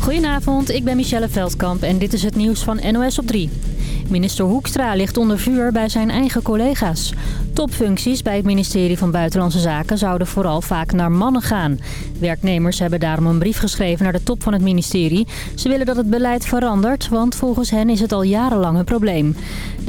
Goedenavond, ik ben Michelle Veldkamp en dit is het nieuws van NOS op 3. Minister Hoekstra ligt onder vuur bij zijn eigen collega's. Topfuncties bij het ministerie van Buitenlandse Zaken zouden vooral vaak naar mannen gaan. Werknemers hebben daarom een brief geschreven naar de top van het ministerie. Ze willen dat het beleid verandert, want volgens hen is het al jarenlang een probleem.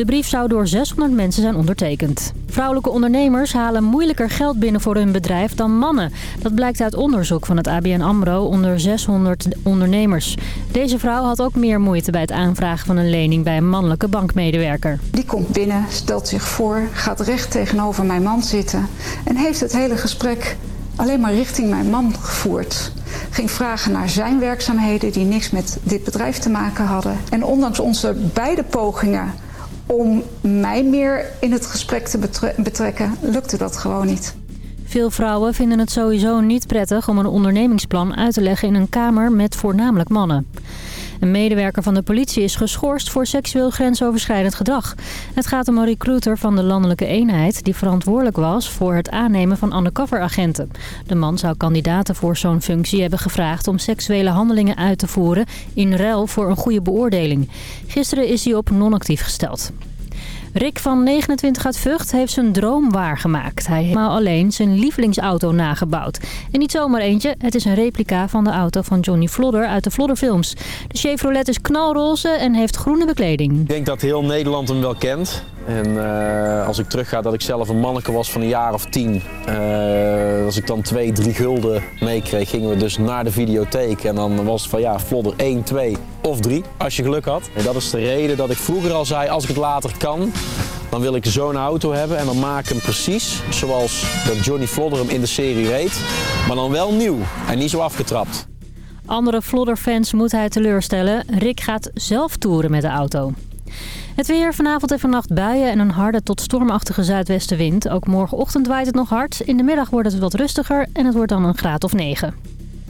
De brief zou door 600 mensen zijn ondertekend. Vrouwelijke ondernemers halen moeilijker geld binnen voor hun bedrijf dan mannen. Dat blijkt uit onderzoek van het ABN AMRO onder 600 ondernemers. Deze vrouw had ook meer moeite bij het aanvragen van een lening bij een mannelijke bankmedewerker. Die komt binnen, stelt zich voor, gaat recht tegenover mijn man zitten... en heeft het hele gesprek alleen maar richting mijn man gevoerd. Ging vragen naar zijn werkzaamheden die niks met dit bedrijf te maken hadden. En ondanks onze beide pogingen om mij meer in het gesprek te betrekken, lukte dat gewoon niet. Veel vrouwen vinden het sowieso niet prettig om een ondernemingsplan uit te leggen in een kamer met voornamelijk mannen. Een medewerker van de politie is geschorst voor seksueel grensoverschrijdend gedrag. Het gaat om een recruiter van de landelijke eenheid die verantwoordelijk was voor het aannemen van undercoveragenten. De man zou kandidaten voor zo'n functie hebben gevraagd om seksuele handelingen uit te voeren in ruil voor een goede beoordeling. Gisteren is hij op non-actief gesteld. Rick van 29 uit Vught heeft zijn droom waargemaakt. Hij heeft maar alleen zijn lievelingsauto nagebouwd. En niet zomaar eentje, het is een replica van de auto van Johnny Flodder uit de Flodderfilms. De Chevrolet is knalroze en heeft groene bekleding. Ik denk dat heel Nederland hem wel kent. En uh, als ik terugga dat ik zelf een manneke was van een jaar of tien. Uh, als ik dan twee, drie gulden meekreeg, gingen we dus naar de videotheek. En dan was het van ja, Flodder 1, 2 of 3, als je geluk had. En dat is de reden dat ik vroeger al zei, als ik het later kan, dan wil ik zo'n auto hebben. En dan maak ik hem precies zoals dat Johnny Flodder hem in de serie reed. Maar dan wel nieuw en niet zo afgetrapt. Andere Flodder-fans moet hij teleurstellen. Rick gaat zelf toeren met de auto. Het weer vanavond en vannacht buien en een harde tot stormachtige zuidwestenwind. Ook morgenochtend waait het nog hard. In de middag wordt het wat rustiger en het wordt dan een graad of 9.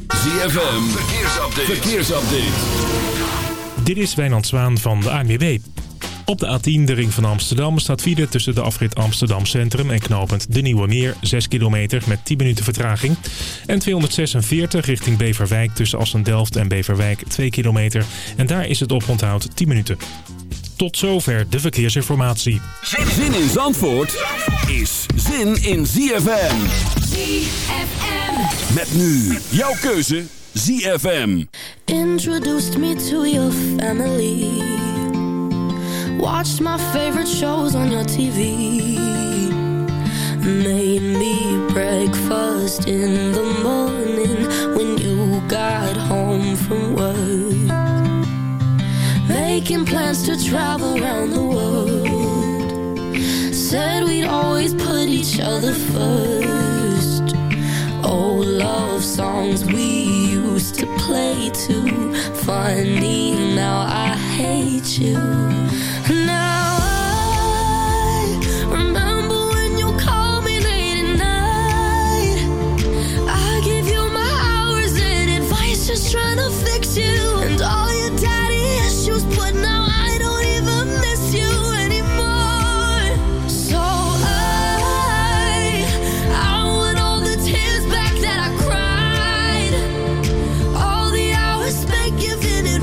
ZFM, verkeersupdate. verkeersupdate. Dit is Wijnand Zwaan van de ANWB. Op de A10, de ring van Amsterdam, staat file tussen de afrit Amsterdam Centrum en knooppunt De Nieuwe Meer. 6 kilometer met 10 minuten vertraging. En 246 richting Beverwijk tussen Assen-Delft en Beverwijk 2 kilometer. En daar is het oponthoud 10 minuten. Tot zover de verkeersinformatie. Zin in Zandvoort is zin in ZFM. ZFM. Met nu jouw keuze ZFM. Introduced me to your family. Watched my favorite shows on your TV. Made me breakfast in the morning when you got home from work. Making plans to travel around the world. Said we'd always put each other first. Old love songs we used to play too. Funny, now I hate you.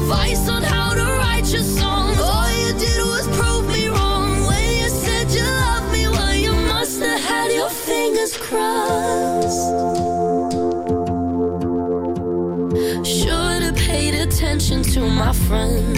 Advice on how to write your. All you did was prove me wrong when you said you loved me. Well, you must have had your fingers crossed. Should have paid attention to my friends,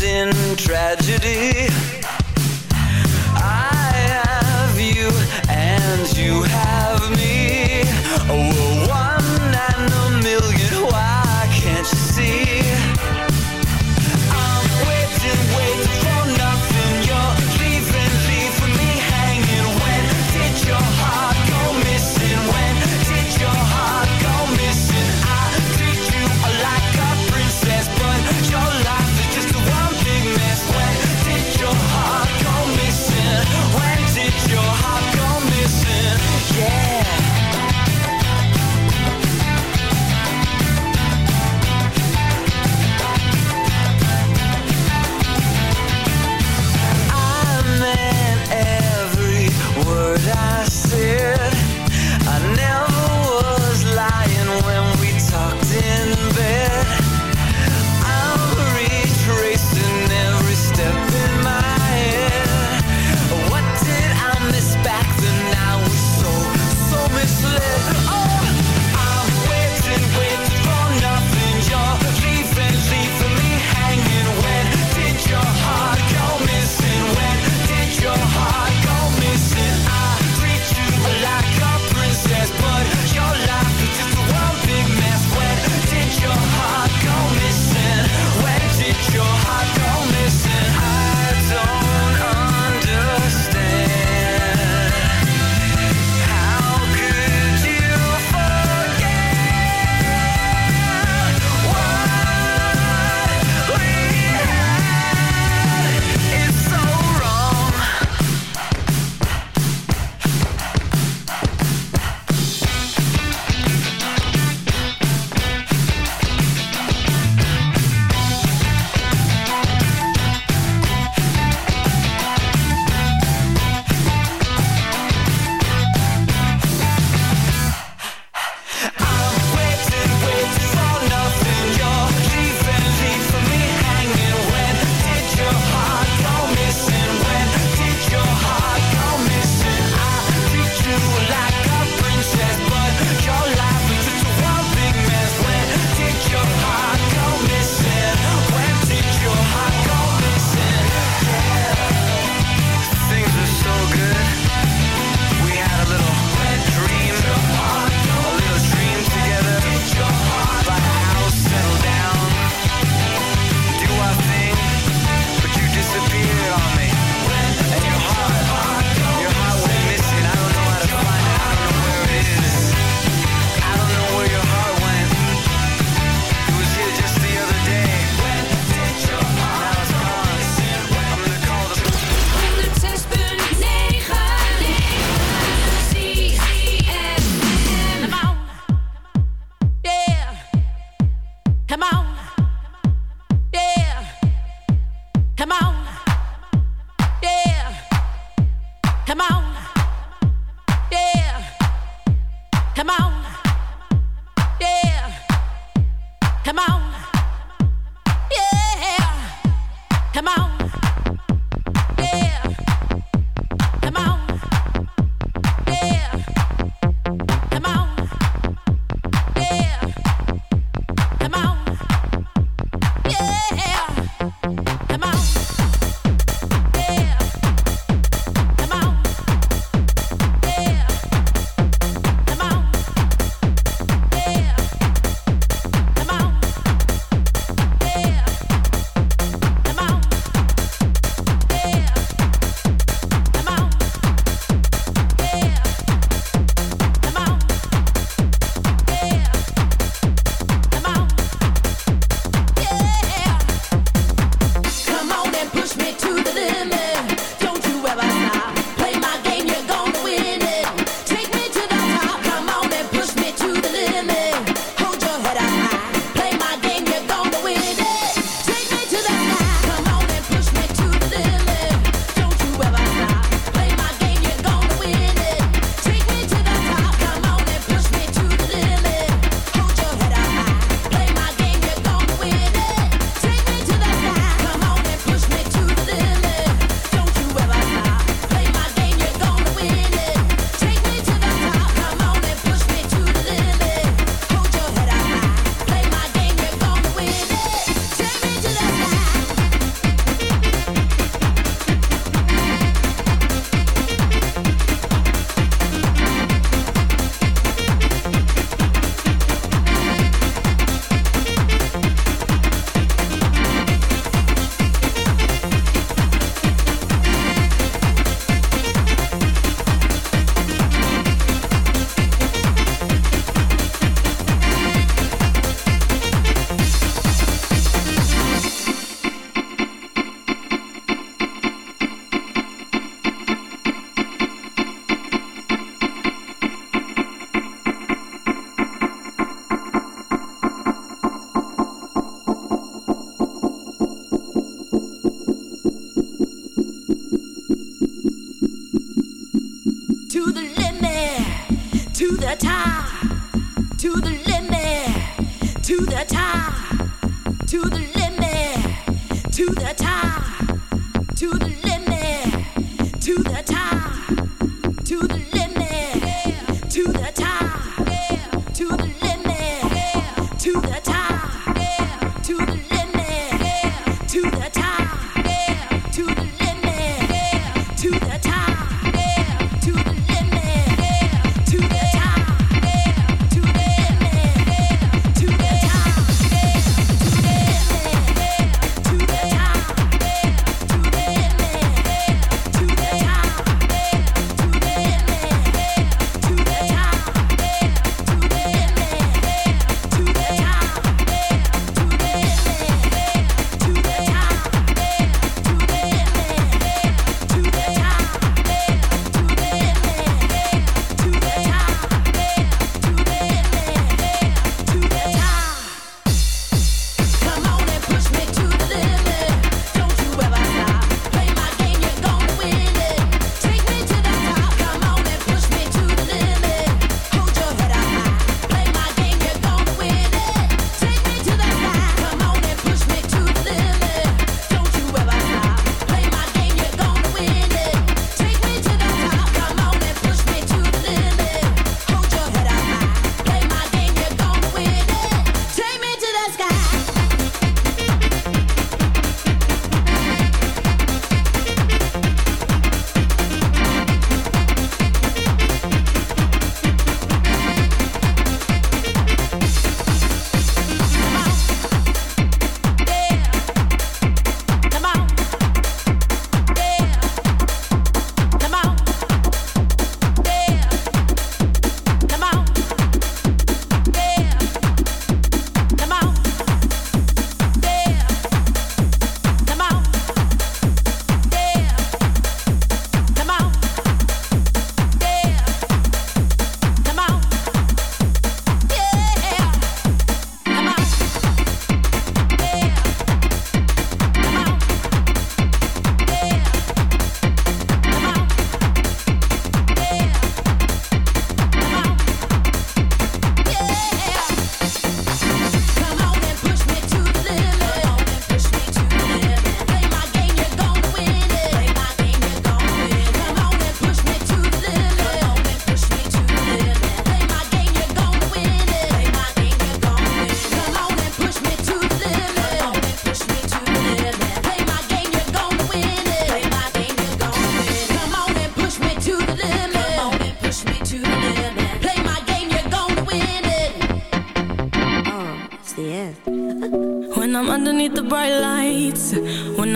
ending tragedy.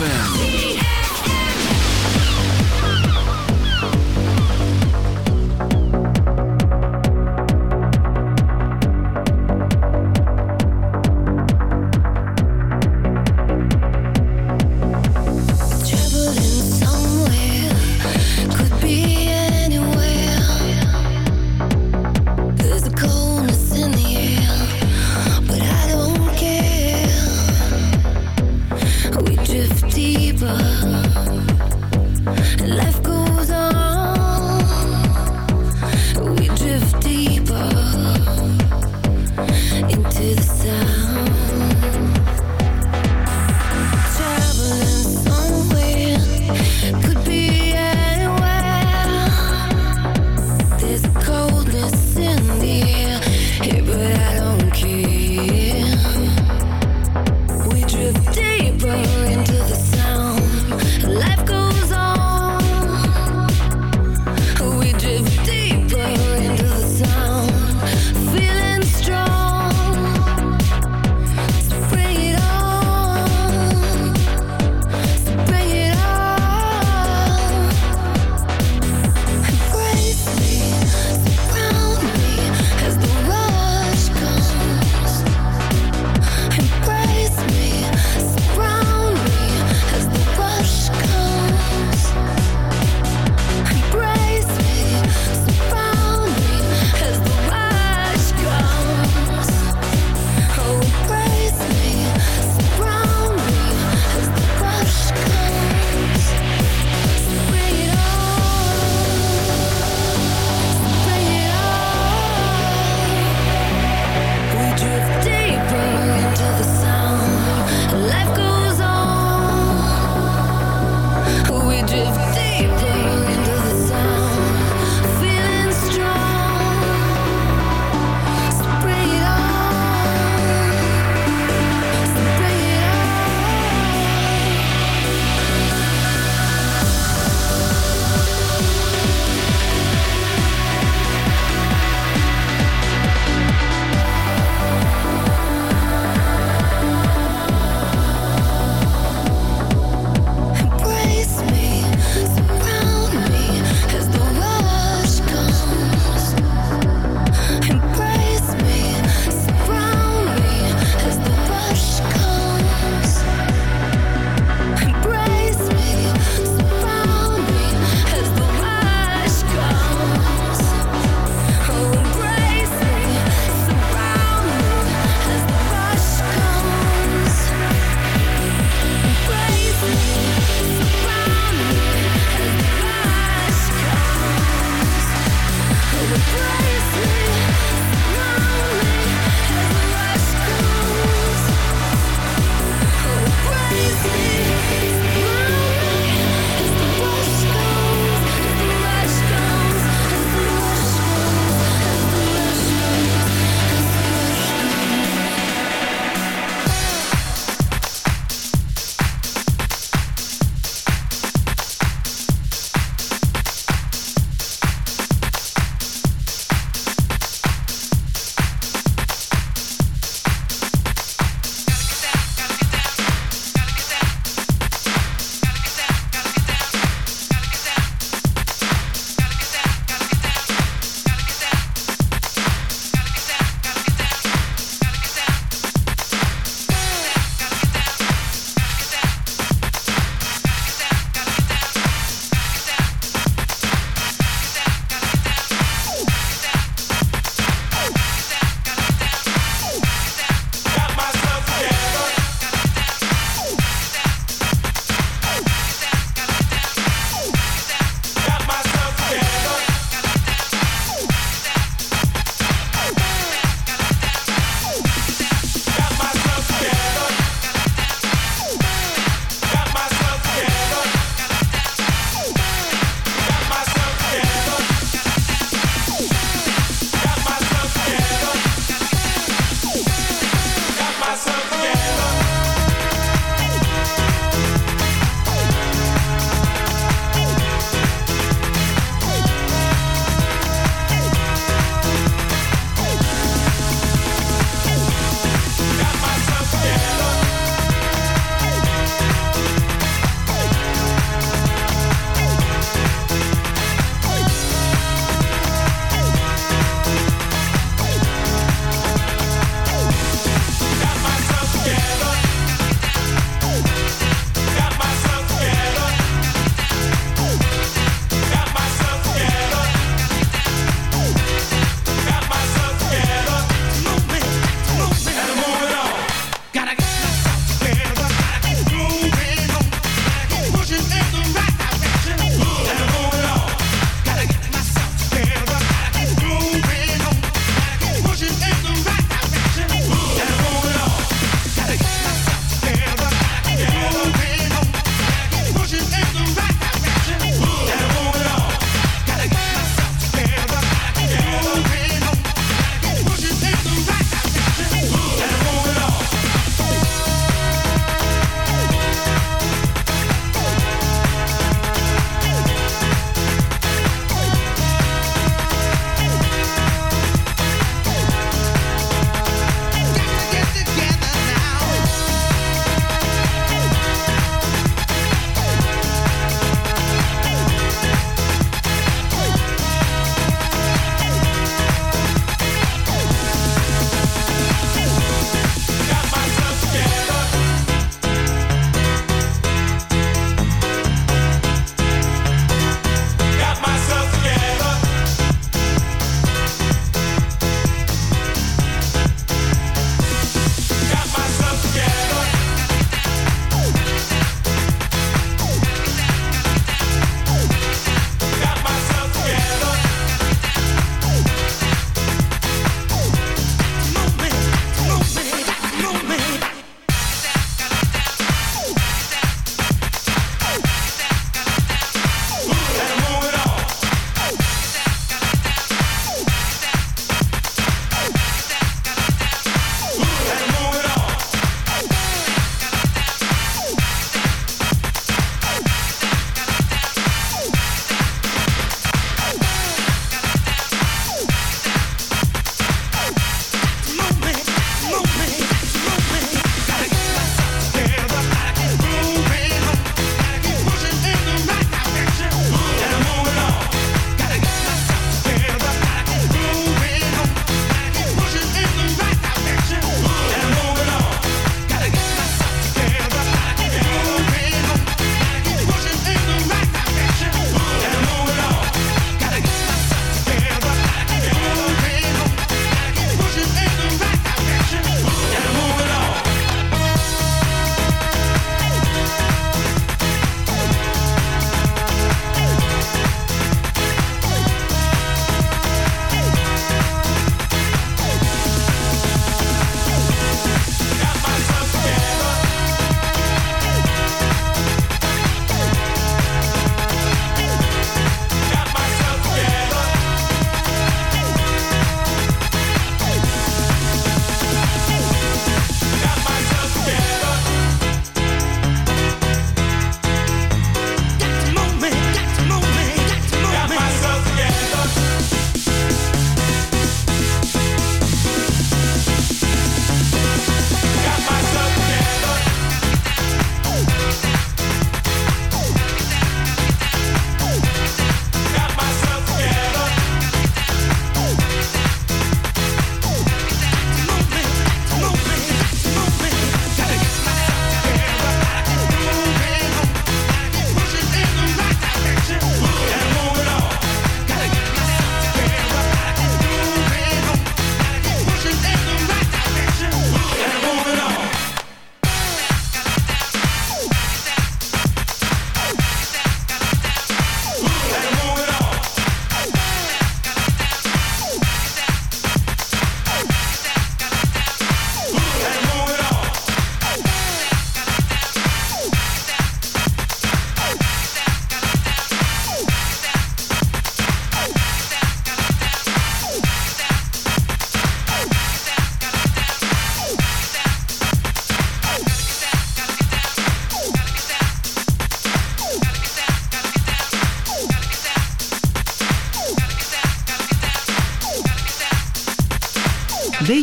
ZFM.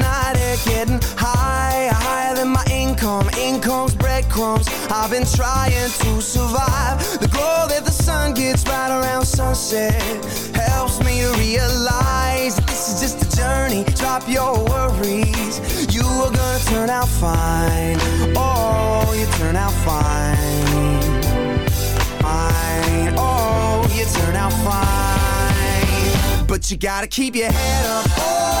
Deny it, getting higher, higher than my income. Income's breadcrumbs. I've been trying to survive. The glow that the sun gets right around sunset helps me to realize this is just a journey. Drop your worries. You are gonna turn out fine. Oh, you turn out fine. Fine. Oh, you turn out fine. But you gotta keep your head up. Oh,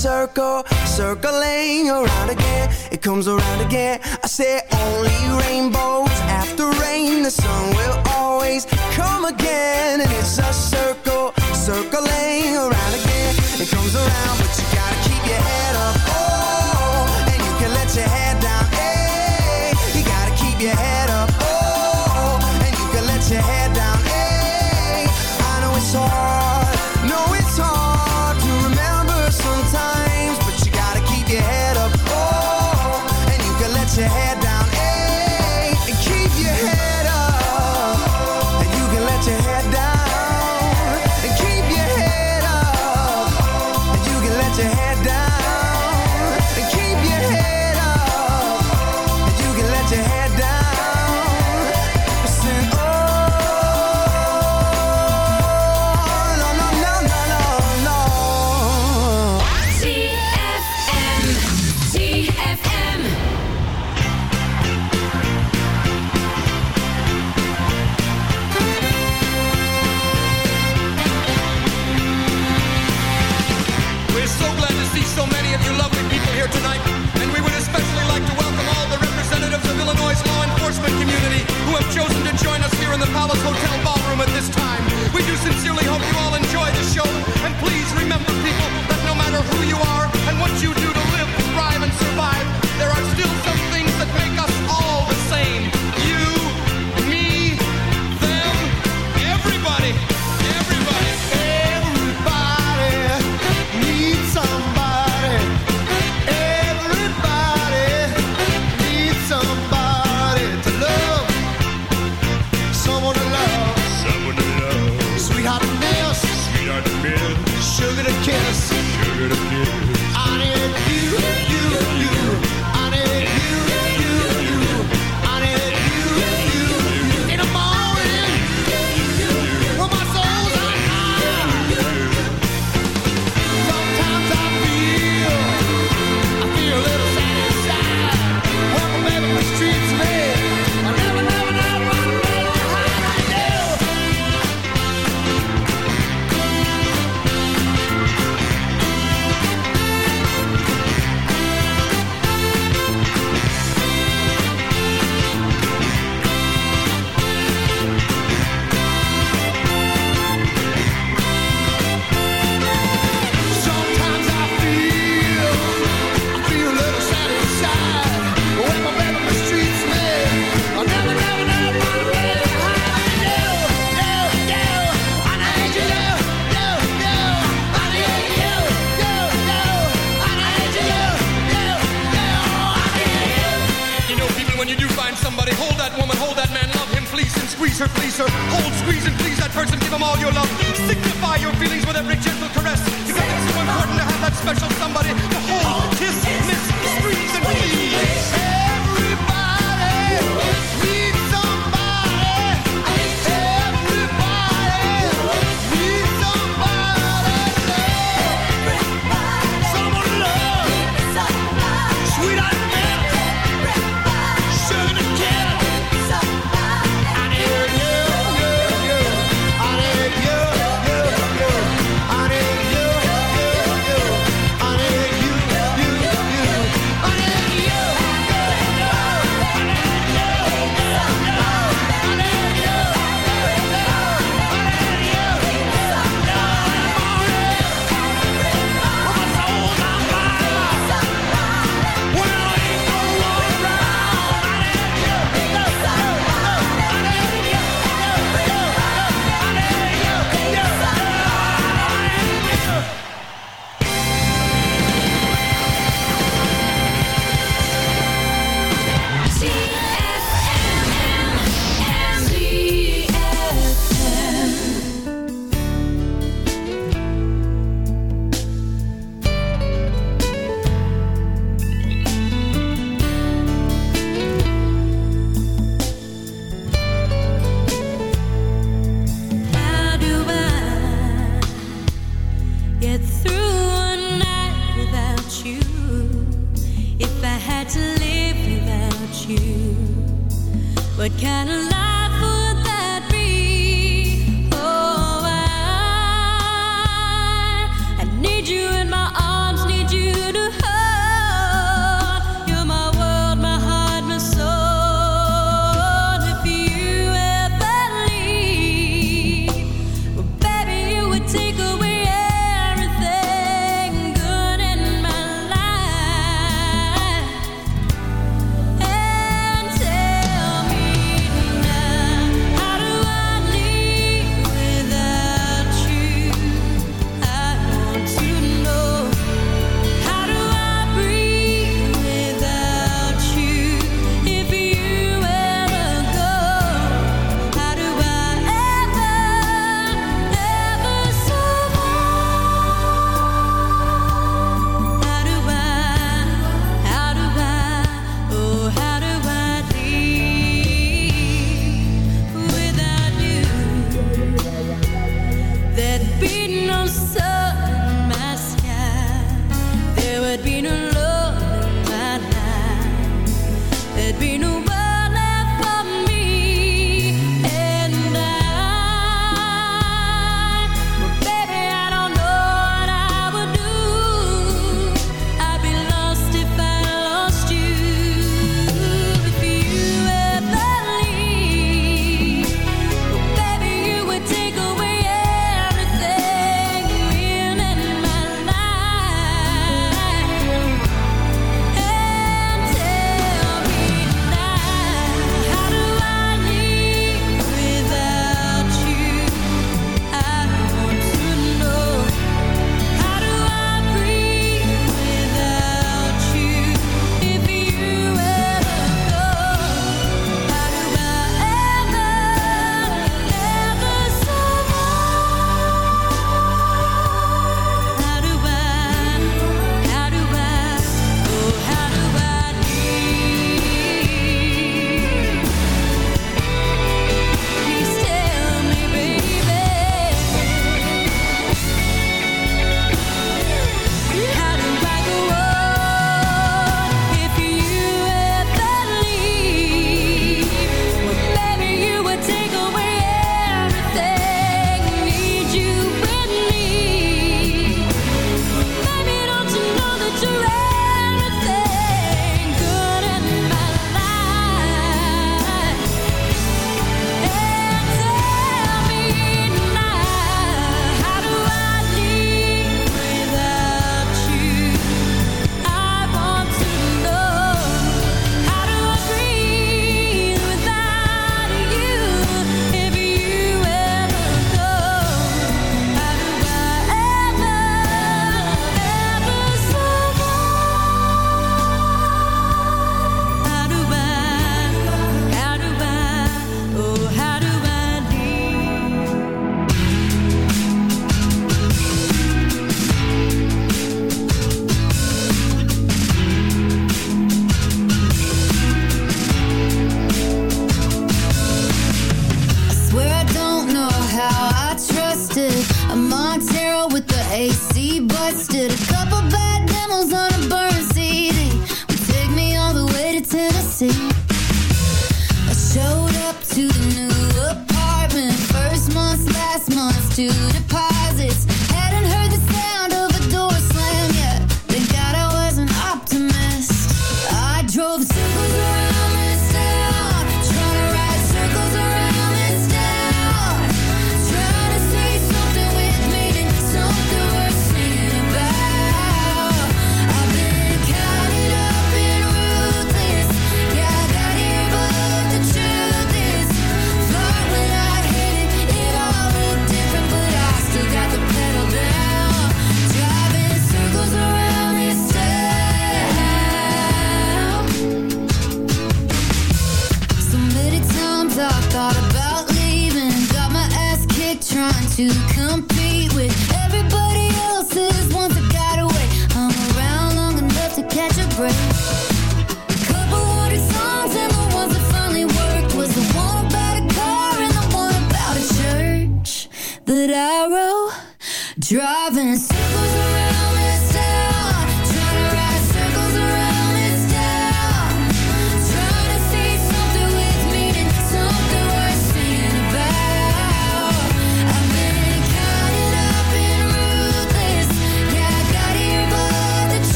circle, circling around again. It comes around again. I said only rainbows after rain. The sun will always come again. And it's a circle, circling around again. It comes around, but you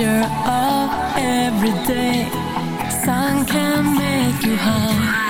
wonder of every day. Sun can make you high.